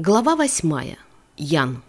Глава восьмая. Ян.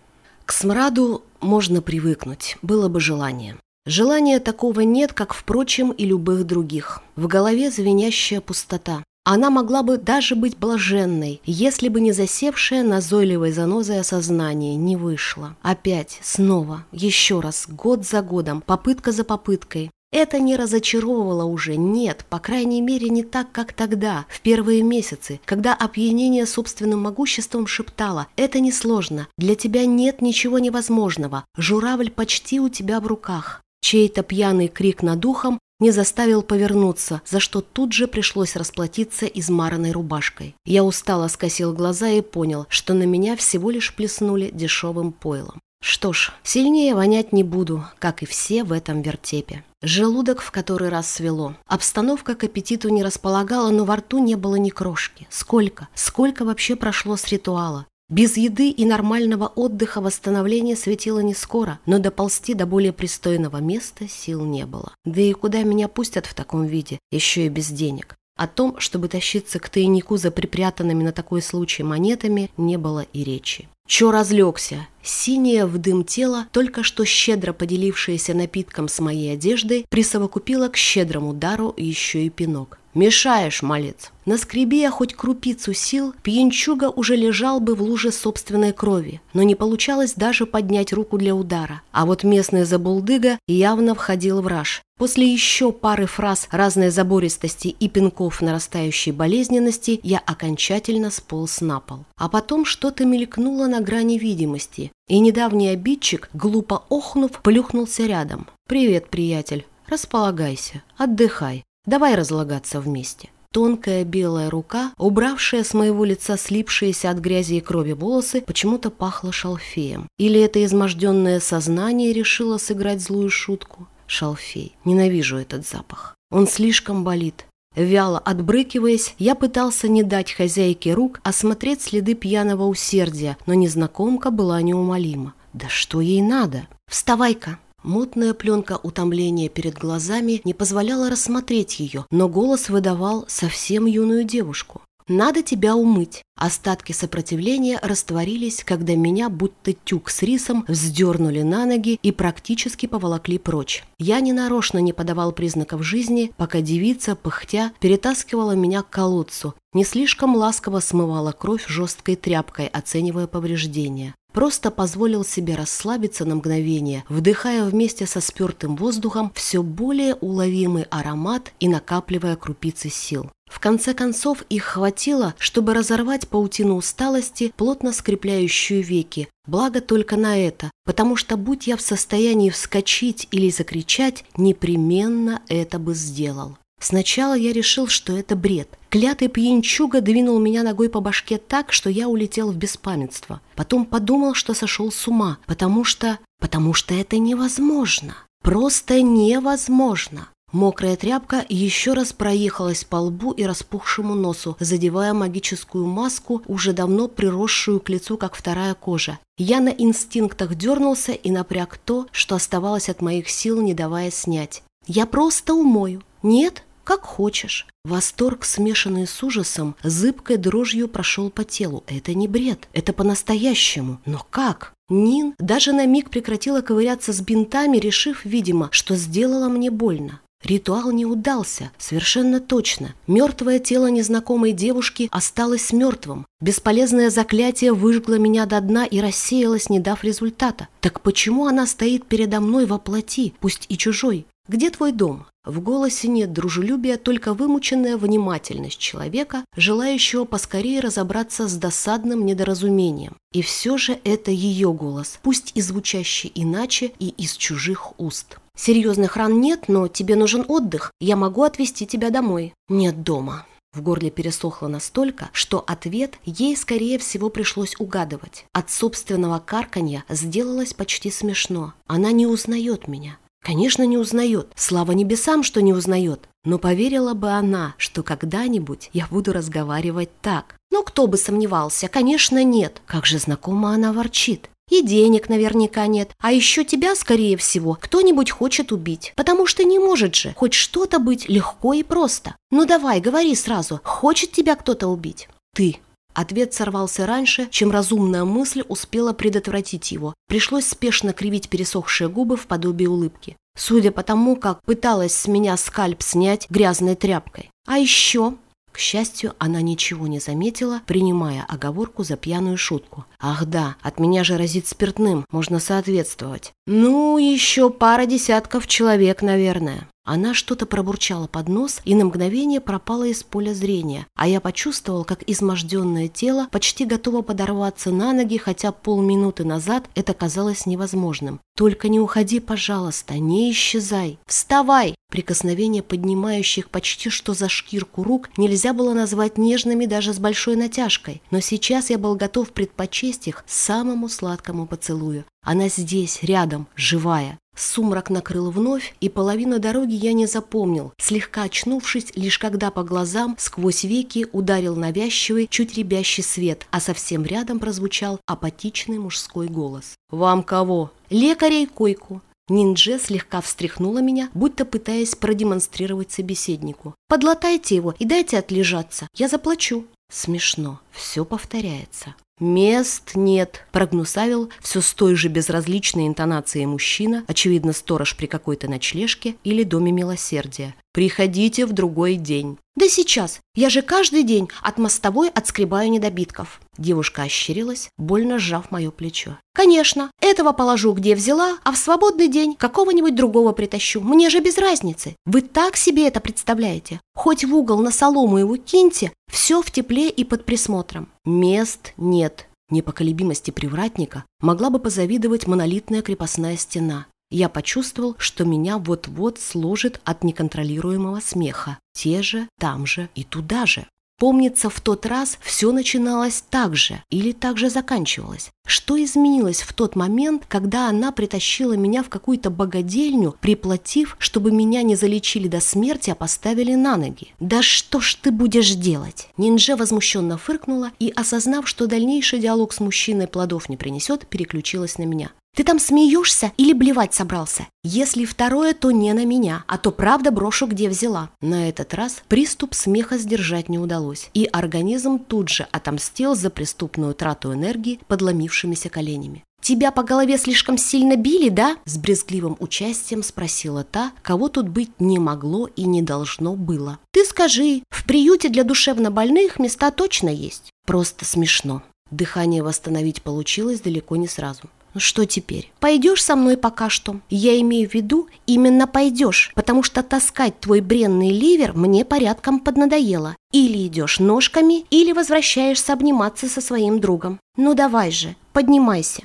К смраду можно привыкнуть, было бы желание. Желания такого нет, как, впрочем, и любых других. В голове звенящая пустота. Она могла бы даже быть блаженной, если бы не засевшая назойливой занозой осознание не вышло. Опять, снова, еще раз, год за годом, попытка за попыткой. Это не разочаровывало уже, нет, по крайней мере не так, как тогда, в первые месяцы, когда опьянение собственным могуществом шептало «это несложно, для тебя нет ничего невозможного, журавль почти у тебя в руках». Чей-то пьяный крик над ухом не заставил повернуться, за что тут же пришлось расплатиться измаранной рубашкой. Я устало скосил глаза и понял, что на меня всего лишь плеснули дешевым пойлом. Что ж, сильнее вонять не буду, как и все в этом вертепе. Желудок в который раз свело. Обстановка к аппетиту не располагала, но во рту не было ни крошки. Сколько? Сколько вообще прошло с ритуала? Без еды и нормального отдыха восстановление светило не скоро, но доползти до более пристойного места сил не было. Да и куда меня пустят в таком виде, еще и без денег? О том, чтобы тащиться к тайнику за припрятанными на такой случай монетами, не было и речи. Чё разлегся? Синее в дым тело, только что щедро поделившееся напитком с моей одеждой, присовокупило к щедрому дару еще и пинок. «Мешаешь, малец!» Наскреби я хоть крупицу сил, пьянчуга уже лежал бы в луже собственной крови, но не получалось даже поднять руку для удара. А вот местный забулдыга явно входил в раж. После еще пары фраз разной забористости и пинков нарастающей болезненности я окончательно сполз на пол. А потом что-то мелькнуло на грани видимости, и недавний обидчик, глупо охнув, плюхнулся рядом. «Привет, приятель. Располагайся. Отдыхай. Давай разлагаться вместе». Тонкая белая рука, убравшая с моего лица слипшиеся от грязи и крови волосы, почему-то пахла шалфеем. Или это изможденное сознание решило сыграть злую шутку? Шалфей. Ненавижу этот запах. Он слишком болит. Вяло отбрыкиваясь, я пытался не дать хозяйке рук осмотреть следы пьяного усердия, но незнакомка была неумолима. «Да что ей надо?» «Вставай-ка!» Мутная пленка утомления перед глазами не позволяла рассмотреть ее, но голос выдавал совсем юную девушку. «Надо тебя умыть». Остатки сопротивления растворились, когда меня, будто тюк с рисом, вздернули на ноги и практически поволокли прочь. Я ненарочно не подавал признаков жизни, пока девица, пыхтя, перетаскивала меня к колодцу, не слишком ласково смывала кровь жесткой тряпкой, оценивая повреждения. Просто позволил себе расслабиться на мгновение, вдыхая вместе со спертым воздухом все более уловимый аромат и накапливая крупицы сил. В конце концов их хватило, чтобы разорвать паутину усталости, плотно скрепляющую веки. Благо только на это, потому что будь я в состоянии вскочить или закричать, непременно это бы сделал. Сначала я решил, что это бред. Клятый пьянчуга двинул меня ногой по башке так, что я улетел в беспамятство. Потом подумал, что сошел с ума, потому что... потому что это невозможно. Просто невозможно. Мокрая тряпка еще раз проехалась по лбу и распухшему носу, задевая магическую маску, уже давно приросшую к лицу, как вторая кожа. Я на инстинктах дернулся и напряг то, что оставалось от моих сил, не давая снять. «Я просто умою». «Нет?» Как хочешь. Восторг, смешанный с ужасом, зыбкой дрожью прошел по телу. Это не бред, это по-настоящему. Но как? Нин даже на миг прекратила ковыряться с бинтами, решив, видимо, что сделала мне больно. Ритуал не удался, совершенно точно. Мертвое тело незнакомой девушки осталось мертвым. Бесполезное заклятие выжгло меня до дна и рассеялось, не дав результата. Так почему она стоит передо мной во плоти, пусть и чужой? Где твой дом? В голосе нет дружелюбия, только вымученная внимательность человека, желающего поскорее разобраться с досадным недоразумением. И все же это ее голос, пусть и звучащий иначе и из чужих уст. «Серьезных ран нет, но тебе нужен отдых. Я могу отвезти тебя домой». «Нет дома». В горле пересохло настолько, что ответ ей, скорее всего, пришлось угадывать. От собственного карканья сделалось почти смешно. Она не узнает меня. Конечно, не узнает. Слава небесам, что не узнает. Но поверила бы она, что когда-нибудь я буду разговаривать так. Ну, кто бы сомневался, конечно, нет. Как же знакомо она ворчит. И денег наверняка нет. А еще тебя, скорее всего, кто-нибудь хочет убить. Потому что не может же хоть что-то быть легко и просто. Ну давай, говори сразу, хочет тебя кто-то убить? Ты. Ответ сорвался раньше, чем разумная мысль успела предотвратить его. Пришлось спешно кривить пересохшие губы в подобии улыбки. Судя по тому, как пыталась с меня скальп снять грязной тряпкой. А еще к счастью, она ничего не заметила, принимая оговорку за пьяную шутку. «Ах да, от меня же разит спиртным, можно соответствовать». «Ну, еще пара десятков человек, наверное». Она что-то пробурчала под нос и на мгновение пропала из поля зрения, а я почувствовал, как изможденное тело почти готово подорваться на ноги, хотя полминуты назад это казалось невозможным. «Только не уходи, пожалуйста, не исчезай! Вставай!» Прикосновения поднимающих почти что за шкирку рук нельзя было назвать нежными даже с большой натяжкой, но сейчас я был готов предпочесть их самому сладкому поцелую. Она здесь, рядом, живая. Сумрак накрыл вновь, и половину дороги я не запомнил, слегка очнувшись, лишь когда по глазам сквозь веки ударил навязчивый, чуть ребящий свет, а совсем рядом прозвучал апатичный мужской голос. «Вам кого?» «Лекаря и койку». Ниндже слегка встряхнула меня, будто пытаясь продемонстрировать собеседнику. «Подлатайте его и дайте отлежаться. Я заплачу». Смешно. Все повторяется. «Мест нет», – прогнусавил все с той же безразличной интонацией мужчина, очевидно, сторож при какой-то ночлежке или доме милосердия. «Приходите в другой день». «Да сейчас! Я же каждый день от мостовой отскребаю недобитков». Девушка ощерилась, больно сжав мое плечо. «Конечно, этого положу, где взяла, а в свободный день какого-нибудь другого притащу. Мне же без разницы. Вы так себе это представляете? Хоть в угол на солому его киньте, все в тепле и под присмотром. Мест нет». Непоколебимости привратника могла бы позавидовать монолитная крепостная стена. Я почувствовал, что меня вот-вот сложит от неконтролируемого смеха. Те же, там же и туда же. Помнится, в тот раз все начиналось так же или так же заканчивалось. Что изменилось в тот момент, когда она притащила меня в какую-то богадельню, приплатив, чтобы меня не залечили до смерти, а поставили на ноги? «Да что ж ты будешь делать?» Нинджа возмущенно фыркнула и, осознав, что дальнейший диалог с мужчиной плодов не принесет, переключилась на меня. Ты там смеешься или блевать собрался? Если второе, то не на меня, а то правда брошу, где взяла. На этот раз приступ смеха сдержать не удалось, и организм тут же отомстил за преступную трату энергии подломившимися коленями. «Тебя по голове слишком сильно били, да?» С брезгливым участием спросила та, кого тут быть не могло и не должно было. «Ты скажи, в приюте для душевнобольных места точно есть?» Просто смешно. Дыхание восстановить получилось далеко не сразу. Что теперь? Пойдешь со мной пока что? Я имею в виду, именно пойдешь, потому что таскать твой бренный ливер мне порядком поднадоело. Или идешь ножками, или возвращаешься обниматься со своим другом. Ну давай же, поднимайся.